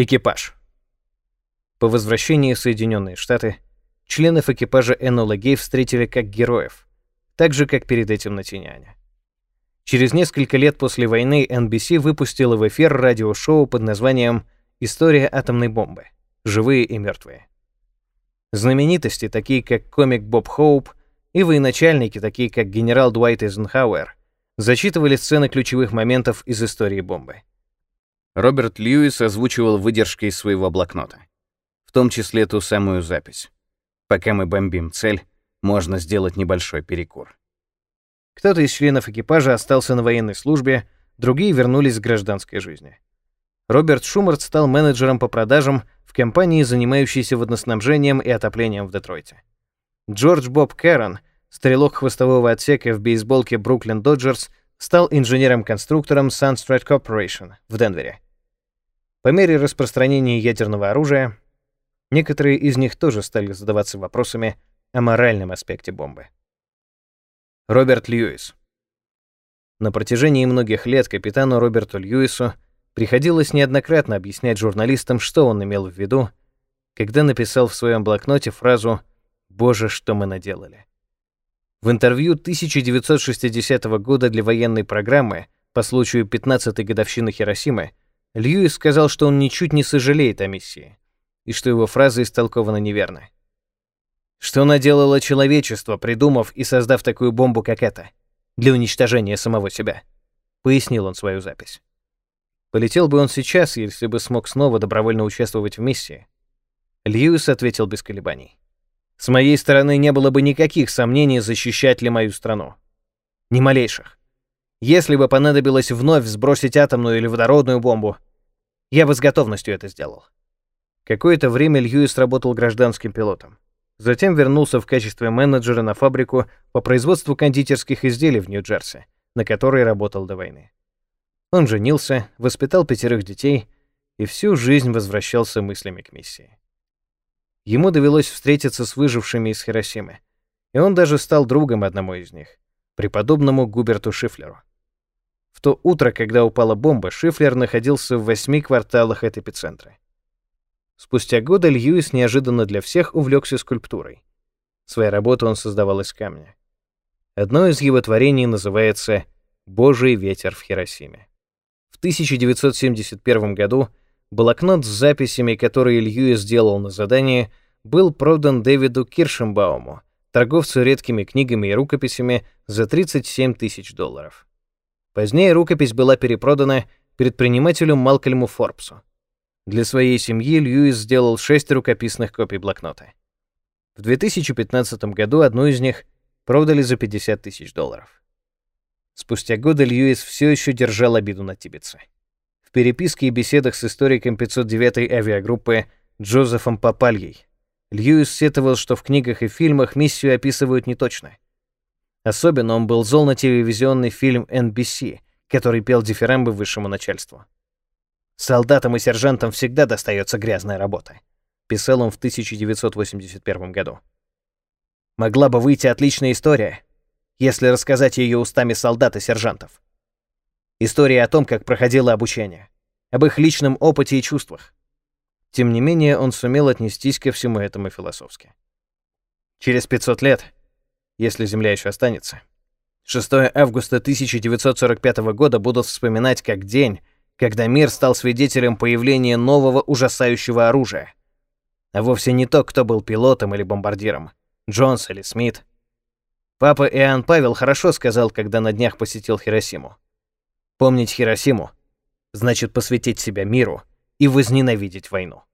Экипаж. По возвращении в Соединенные Штаты членов экипажа Энола Гей встретили как героев, так же, как перед этим на Тиняне. Через несколько лет после войны NBC выпустила в эфир радиошоу под названием «История атомной бомбы. Живые и мертвые». Знаменитости, такие как комик Боб Хоуп и военачальники, такие как генерал Дуайт Эйзенхауэр, зачитывали сцены ключевых моментов из истории бомбы. Роберт Льюис озвучивал выдержки из своего блокнота, в том числе ту самую запись. Пока мы бомбим цель, можно сделать небольшой перекур. Кто-то из членов экипажа остался на военной службе, другие вернулись к гражданской жизни. Роберт Шумарт стал менеджером по продажам в компании, занимающейся водоснабжением и отоплением в Детройте. Джордж Боб Кэррон, стрелок хвостового отсека в бейсболке Бруклин Доджерс, стал инженером-конструктором Sunstrat Corporation в Денвере. По мере распространения ядерного оружия, некоторые из них тоже стали задаваться вопросами о моральном аспекте бомбы. Роберт Льюис. На протяжении многих лет капитану Роберту Льюису приходилось неоднократно объяснять журналистам, что он имел в виду, когда написал в своем блокноте фразу «Боже, что мы наделали». В интервью 1960 года для военной программы по случаю 15-й годовщины Хиросимы Льюис сказал, что он ничуть не сожалеет о миссии, и что его фраза истолкована неверно. Что наделало человечество, придумав и создав такую бомбу, как эта, для уничтожения самого себя? Пояснил он свою запись. Полетел бы он сейчас, если бы смог снова добровольно участвовать в миссии. Льюис ответил без колебаний. С моей стороны не было бы никаких сомнений, защищать ли мою страну. Ни малейших. Если бы понадобилось вновь сбросить атомную или водородную бомбу, я бы с готовностью это сделал. Какое-то время Льюис работал гражданским пилотом. Затем вернулся в качестве менеджера на фабрику по производству кондитерских изделий в Нью-Джерси, на которой работал до войны. Он женился, воспитал пятерых детей и всю жизнь возвращался мыслями к миссии. Ему довелось встретиться с выжившими из Хиросимы, и он даже стал другом одному из них, преподобному Губерту Шифлеру. В то утро, когда упала бомба, Шифлер находился в восьми кварталах от эпицентра. Спустя годы Льюис неожиданно для всех увлекся скульптурой. Свои работы он создавал из камня. Одно из его творений называется «Божий ветер в Хиросиме». В 1971 году Блокнот с записями, которые Льюис сделал на задании, был продан Дэвиду Киршенбауму, торговцу редкими книгами и рукописями, за 37 тысяч долларов. Позднее рукопись была перепродана предпринимателю Малкольму Форбсу. Для своей семьи Льюис сделал шесть рукописных копий блокнота. В 2015 году одну из них продали за 50 тысяч долларов. Спустя годы Льюис все еще держал обиду на Тибетса. В переписке и беседах с историком 509-й авиагруппы Джозефом Папальей Льюис сетовал, что в книгах и фильмах миссию описывают неточно. Особенно он был зол на телевизионный фильм NBC, который пел дифирамбы высшему начальству. «Солдатам и сержантам всегда достается грязная работа», писал он в 1981 году. «Могла бы выйти отличная история, если рассказать ее устами солдат и сержантов. История о том, как проходило обучение, об их личном опыте и чувствах. Тем не менее, он сумел отнестись ко всему этому философски. Через 500 лет, если Земля еще останется, 6 августа 1945 года будут вспоминать как день, когда мир стал свидетелем появления нового ужасающего оружия. А вовсе не то, кто был пилотом или бомбардиром, Джонс или Смит. Папа Иоанн Павел хорошо сказал, когда на днях посетил Хиросиму. Помнить Хиросиму значит посвятить себя миру и возненавидеть войну.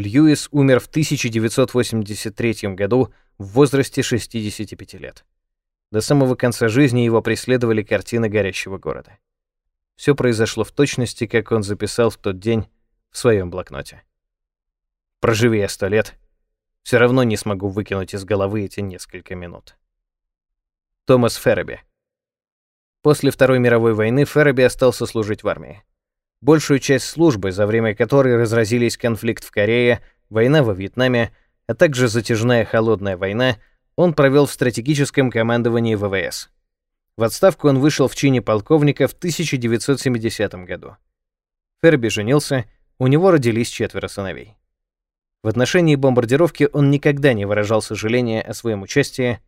Льюис умер в 1983 году в возрасте 65 лет. До самого конца жизни его преследовали картины горящего города. Все произошло в точности, как он записал в тот день в своем блокноте. Проживи я сто лет, все равно не смогу выкинуть из головы эти несколько минут. Томас Ферреби После Второй мировой войны Ферроби остался служить в армии. Большую часть службы, за время которой разразились конфликт в Корее, война во Вьетнаме, а также затяжная холодная война, он провел в стратегическом командовании ВВС. В отставку он вышел в чине полковника в 1970 году. Ферби женился, У него родились четверо сыновей. В отношении бомбардировки он никогда не выражал сожаления о своем участии,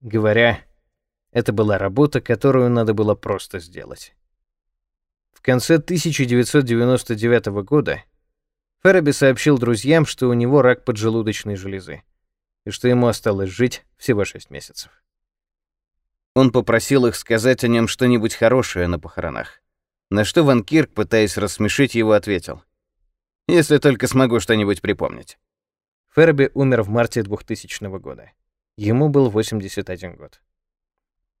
говоря, это была работа, которую надо было просто сделать. В конце 1999 года Ферраби сообщил друзьям, что у него рак поджелудочной железы и что ему осталось жить всего 6 месяцев. Он попросил их сказать о нем что-нибудь хорошее на похоронах, на что Ван Кирк, пытаясь рассмешить его, ответил — если только смогу что-нибудь припомнить. Ферби умер в марте 2000 года. Ему был 81 год.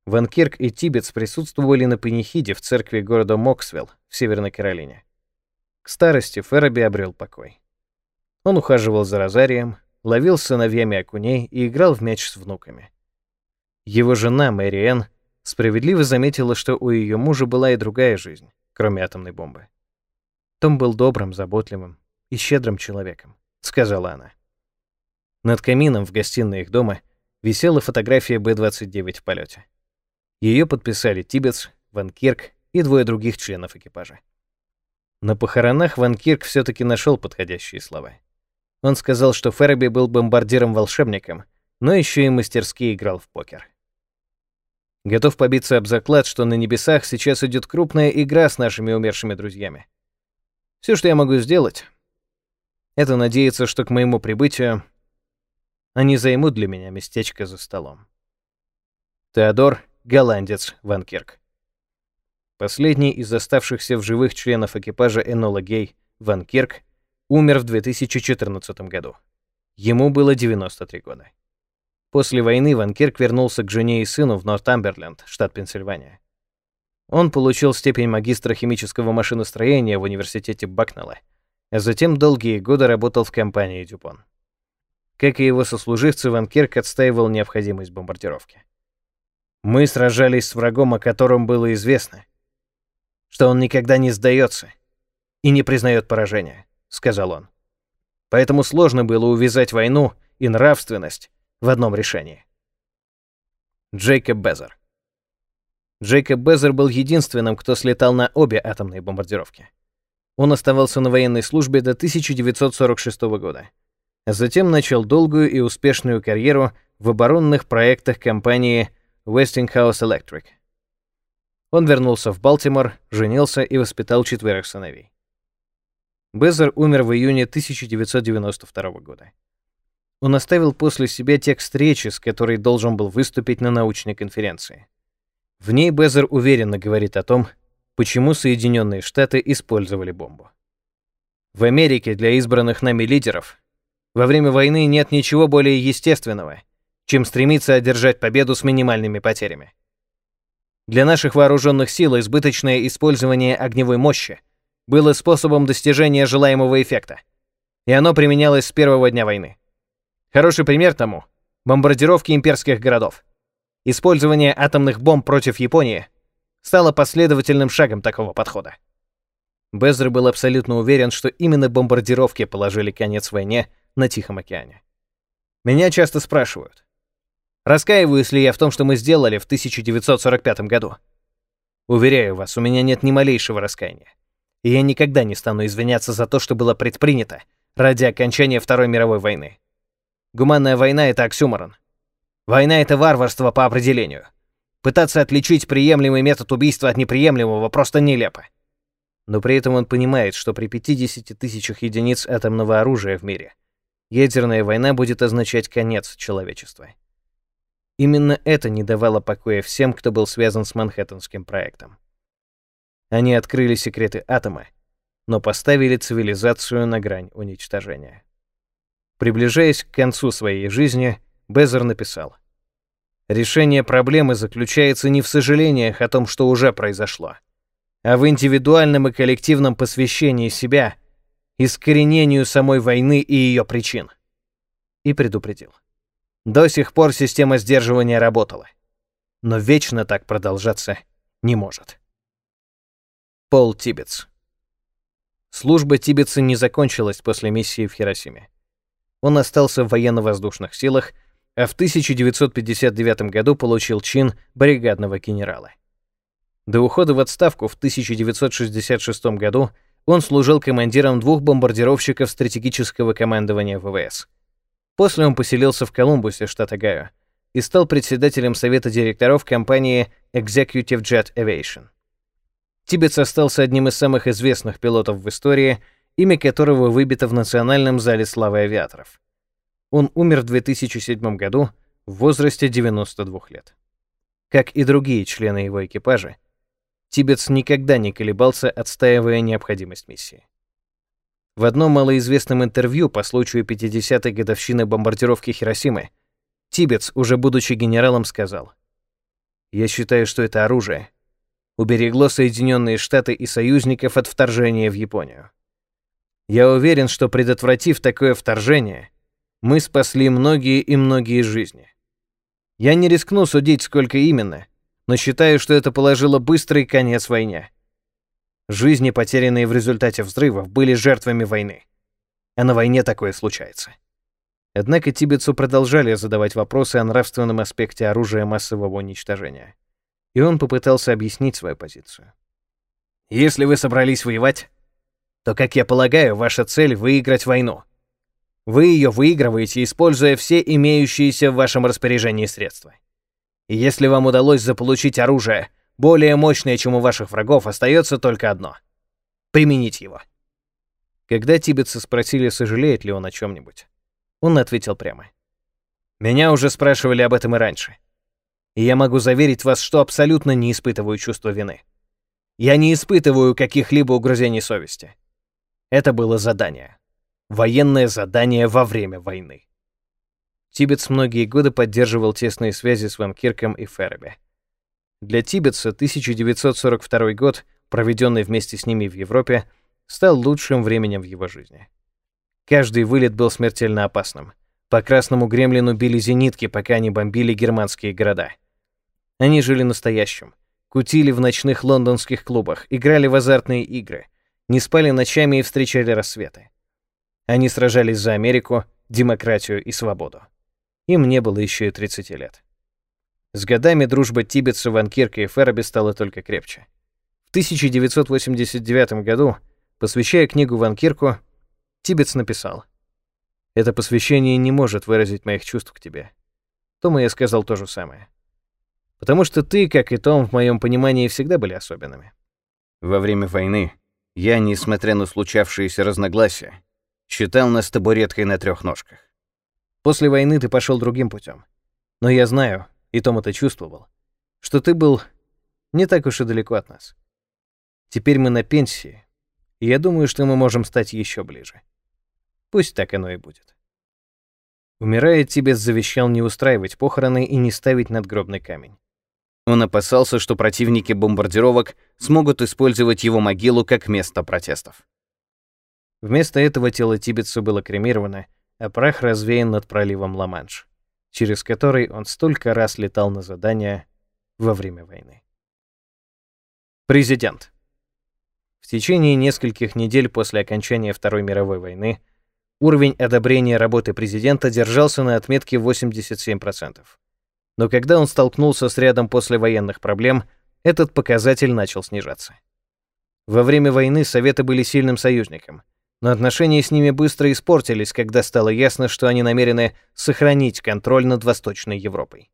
Ван Кирк и Тибетс присутствовали на панихиде в церкви города Моксвилл в Северной Каролине. К старости Ферби обрел покой. Он ухаживал за розарием, ловил сыновьями окуней и играл в мяч с внуками. Его жена, Мэри Энн, справедливо заметила, что у ее мужа была и другая жизнь, кроме атомной бомбы. Том был добрым, заботливым и щедрым человеком, сказала она. Над камином в гостиной их дома висела фотография Б-29 в полете. Ее подписали Тибетс, Ван Кирк и двое других членов экипажа. На похоронах Ван Кирк все таки нашел подходящие слова. Он сказал, что Ферби был бомбардиром-волшебником, но еще и мастерски играл в покер. Готов побиться об заклад, что на небесах сейчас идет крупная игра с нашими умершими друзьями. Все, что я могу сделать, это надеяться, что к моему прибытию они займут для меня местечко за столом. Теодор, голландец, Ванкирк. Последний из оставшихся в живых членов экипажа Энола Гей, Ван Кирк, умер в 2014 году. Ему было 93 года. После войны Ван Кирк вернулся к жене и сыну в Нортамберленд, штат Пенсильвания. Он получил степень магистра химического машиностроения в университете Бакнелла, а затем долгие годы работал в компании Дюпон. Как и его сослуживцы, Ван Кирк отстаивал необходимость бомбардировки. Мы сражались с врагом, о котором было известно, что он никогда не сдается и не признает поражения, сказал он. Поэтому сложно было увязать войну и нравственность в одном решении. Джейкоб Безер Джейкоб Безер был единственным, кто слетал на обе атомные бомбардировки. Он оставался на военной службе до 1946 года. Затем начал долгую и успешную карьеру в оборонных проектах компании Westinghouse Electric. Он вернулся в Балтимор, женился и воспитал четверых сыновей. Безер умер в июне 1992 года. Он оставил после себя текст речи, с которой должен был выступить на научной конференции. В ней Безер уверенно говорит о том, почему Соединенные Штаты использовали бомбу. В Америке для избранных нами лидеров во время войны нет ничего более естественного, чем стремиться одержать победу с минимальными потерями. Для наших вооруженных сил избыточное использование огневой мощи было способом достижения желаемого эффекта, и оно применялось с первого дня войны. Хороший пример тому — бомбардировки имперских городов. Использование атомных бомб против Японии стало последовательным шагом такого подхода. Безр был абсолютно уверен, что именно бомбардировки положили конец войне на Тихом океане. Меня часто спрашивают, раскаиваюсь ли я в том, что мы сделали в 1945 году. Уверяю вас, у меня нет ни малейшего раскаяния. И я никогда не стану извиняться за то, что было предпринято ради окончания Второй мировой войны. Гуманная война — это оксюморон. Война — это варварство по определению. Пытаться отличить приемлемый метод убийства от неприемлемого просто нелепо. Но при этом он понимает, что при 50 тысячах единиц атомного оружия в мире ядерная война будет означать конец человечества. Именно это не давало покоя всем, кто был связан с Манхэттенским проектом. Они открыли секреты атома, но поставили цивилизацию на грань уничтожения. Приближаясь к концу своей жизни, Безер написал. Решение проблемы заключается не в сожалениях о том, что уже произошло, а в индивидуальном и коллективном посвящении себя искоренению самой войны и ее причин. И предупредил. До сих пор система сдерживания работала, но вечно так продолжаться не может. Пол Тибетс. Служба Тибетса не закончилась после миссии в Хиросиме. Он остался в военно-воздушных силах – а в 1959 году получил чин бригадного генерала. До ухода в отставку в 1966 году Он служил командиром двух бомбардировщиков стратегического командования ВВС. После он поселился в Колумбусе, штат Огайо, и стал председателем совета директоров компании Executive Jet Aviation. Тибетс остался одним из самых известных пилотов в истории, имя которого выбито в Национальном зале славы авиаторов. Он умер в 2007 году в возрасте 92 лет. Как и другие члены его экипажа, Тибетс никогда не колебался, отстаивая необходимость миссии. В одном малоизвестном интервью по случаю 50-й годовщины бомбардировки Хиросимы Тибетс, уже будучи генералом, сказал, «Я считаю, что это оружие уберегло Соединенные Штаты и союзников от вторжения в Японию. Я уверен, что предотвратив такое вторжение, мы спасли многие и многие жизни. Я не рискну судить, сколько именно, но считаю, что это положило быстрый конец войне. Жизни, потерянные в результате взрывов, были жертвами войны. А на войне такое случается. Однако тибетцу продолжали задавать вопросы о нравственном аспекте оружия массового уничтожения. И он попытался объяснить свою позицию. «Если вы собрались воевать, то, как я полагаю, ваша цель — выиграть войну. Вы ее выигрываете, используя все имеющиеся в вашем распоряжении средства. И если вам удалось заполучить оружие, более мощное, чем у ваших врагов, остается только одно — применить его. Когда тибетцы спросили, сожалеет ли он о чем-нибудь, он ответил прямо. «Меня уже спрашивали об этом и раньше. И я могу заверить вас, что абсолютно не испытываю чувства вины. Я не испытываю каких-либо угрызений совести. Это было задание. Военное задание во время войны. Тибетс многие годы поддерживал тесные связи с Ван Кирком и Ферби. Для Тибетса 1942 год, проведенный вместе с ними в Европе, стал лучшим временем в его жизни. Каждый вылет был смертельно опасным. По Красному Гремлину били зенитки, пока они бомбили германские города. Они жили настоящим. Кутили в ночных лондонских клубах, играли в азартные игры, не спали ночами и встречали рассветы. Они сражались за Америку, демократию и свободу. Им не было еще и 30 лет. С годами дружба Тибетса, Ванкирка и Ферроби стала только крепче. В 1989 году, посвящая книгу Ванкирку, Тибетс написал «Это посвящение не может выразить моих чувств к тебе». Тому я сказал то же самое. Потому что ты, как и Том, в моем понимании всегда были особенными. Во время войны я, несмотря на случавшиеся разногласия, Считал нас табуреткой на трех ножках. После войны ты пошел другим путем. Но я знаю, и Том это чувствовал, что ты был не так уж и далеко от нас. Теперь мы на пенсии, и я думаю, что мы можем стать еще ближе. Пусть так оно и будет. Умирая, Тибет завещал не устраивать похороны и не ставить надгробный камень. Он опасался, что противники бомбардировок смогут использовать его могилу как место протестов. Вместо этого тело Тибетса было кремировано, а прах развеян над проливом Ла-Манш, через который он столько раз летал на задания во время войны. Президент. В течение нескольких недель после окончания Второй мировой войны уровень одобрения работы президента держался на отметке 87%. Но когда он столкнулся с рядом послевоенных проблем, этот показатель начал снижаться. Во время войны Советы были сильным союзником — но отношения с ними быстро испортились, когда стало ясно, что они намерены сохранить контроль над Восточной Европой.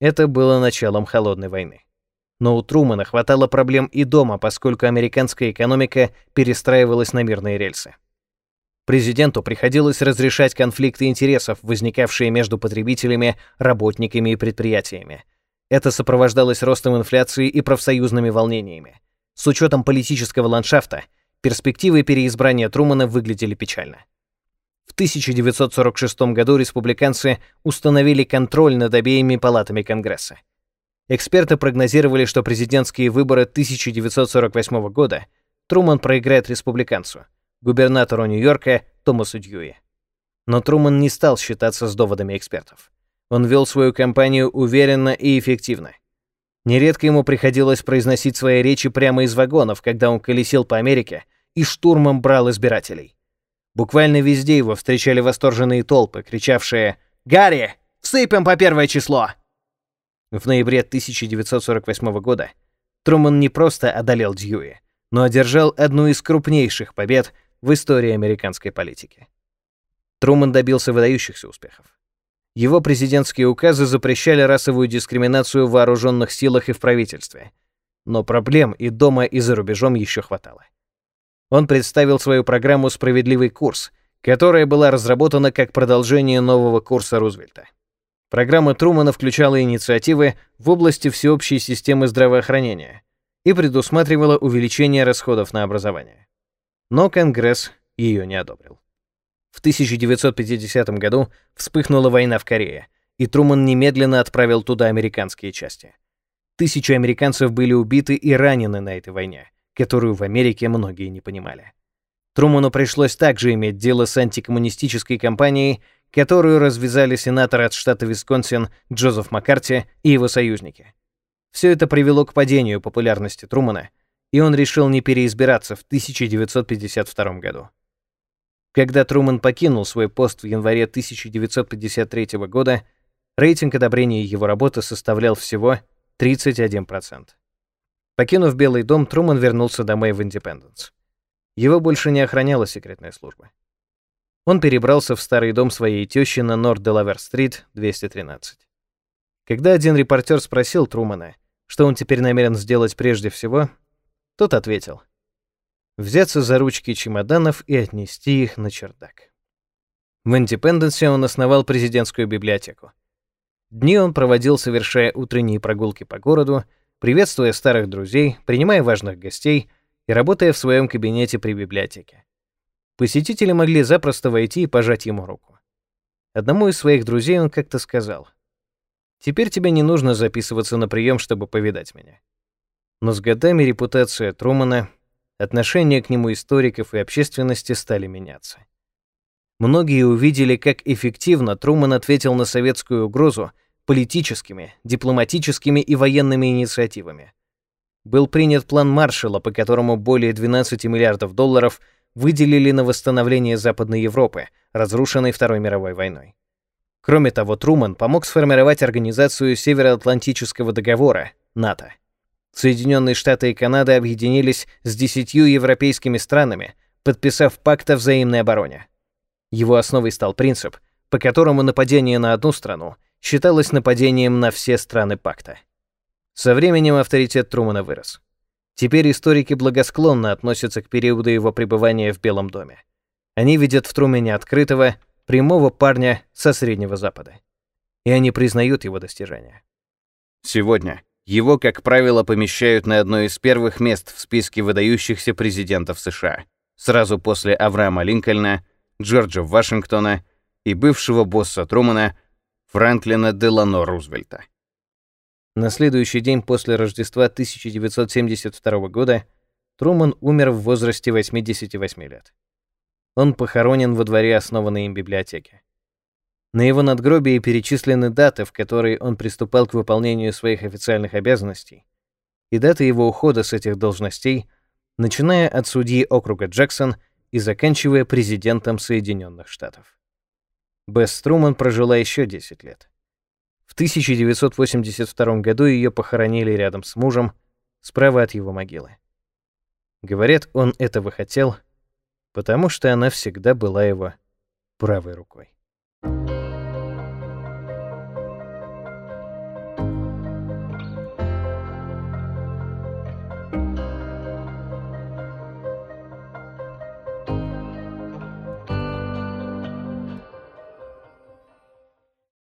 Это было началом Холодной войны. Но у Трумана хватало проблем и дома, поскольку американская экономика перестраивалась на мирные рельсы. Президенту приходилось разрешать конфликты интересов, возникавшие между потребителями, работниками и предприятиями. Это сопровождалось ростом инфляции и профсоюзными волнениями. С учетом политического ландшафта – перспективы переизбрания Трумана выглядели печально. В 1946 году республиканцы установили контроль над обеими палатами Конгресса. Эксперты прогнозировали, что президентские выборы 1948 года Труман проиграет республиканцу, губернатору Нью-Йорка Томасу Дьюи. Но Труман не стал считаться с доводами экспертов. Он вел свою кампанию уверенно и эффективно. Нередко ему приходилось произносить свои речи прямо из вагонов, когда он колесил по Америке, и штурмом брал избирателей. Буквально везде его встречали восторженные толпы, кричавшие «Гарри, всыпем по первое число!». В ноябре 1948 года Труман не просто одолел Дьюи, но одержал одну из крупнейших побед в истории американской политики. Труман добился выдающихся успехов. Его президентские указы запрещали расовую дискриминацию в вооруженных силах и в правительстве. Но проблем и дома, и за рубежом еще хватало. Он представил свою программу «Справедливый курс», которая была разработана как продолжение нового курса Рузвельта. Программа Трумана включала инициативы в области всеобщей системы здравоохранения и предусматривала увеличение расходов на образование. Но Конгресс ее не одобрил. В 1950 году вспыхнула война в Корее, и Труман немедленно отправил туда американские части. Тысячи американцев были убиты и ранены на этой войне, которую в Америке многие не понимали. Труману пришлось также иметь дело с антикоммунистической кампанией, которую развязали сенатор от штата Висконсин Джозеф Маккарти и его союзники. Все это привело к падению популярности Трумана, и он решил не переизбираться в 1952 году. Когда Труман покинул свой пост в январе 1953 года, рейтинг одобрения его работы составлял всего 31%. Покинув Белый дом, Труман вернулся домой в Индепенденс. Его больше не охраняла секретная служба. Он перебрался в старый дом своей тещи на Норт-Делавер-стрит, 213. Когда один репортер спросил Трумана, что он теперь намерен сделать прежде всего, тот ответил — взяться за ручки чемоданов и отнести их на чердак. В Индепенденсе он основал президентскую библиотеку. Дни он проводил, совершая утренние прогулки по городу, приветствуя старых друзей, принимая важных гостей — и работая в своем кабинете при библиотеке. Посетители могли запросто войти и пожать ему руку. Одному из своих друзей он как-то сказал, «Теперь тебе не нужно записываться на прием, чтобы повидать меня». Но с годами репутация Трумана, отношение к нему историков и общественности стали меняться. Многие увидели, как эффективно Труман ответил на советскую угрозу политическими, дипломатическими и военными инициативами – был принят план Маршалла, по которому более 12 миллиардов долларов выделили на восстановление Западной Европы, разрушенной Второй мировой войной. Кроме того, Труман помог сформировать организацию Североатлантического договора, НАТО. Соединенные Штаты и Канада объединились с десятью европейскими странами, подписав пакт о взаимной обороне. Его основой стал принцип, по которому нападение на одну страну считалось нападением на все страны пакта. Со временем авторитет Трумана вырос. Теперь историки благосклонно относятся к периоду его пребывания в Белом доме. Они видят в Трумане открытого, прямого парня со Среднего Запада. И они признают его достижения. Сегодня его, как правило, помещают на одно из первых мест в списке выдающихся президентов США, сразу после Авраама Линкольна, Джорджа Вашингтона и бывшего босса Трумана Франклина Делано Рузвельта. На следующий день после Рождества 1972 года Труман умер в возрасте 88 лет. Он похоронен во дворе основанной им библиотеки. На его надгробии перечислены даты, в которые он приступал к выполнению своих официальных обязанностей, и даты его ухода с этих должностей, начиная от судьи округа Джексон и заканчивая президентом Соединенных Штатов. Бесс Труман прожила еще 10 лет. В 1982 году ее похоронили рядом с мужем, справа от его могилы. Говорят, он этого хотел, потому что она всегда была его правой рукой.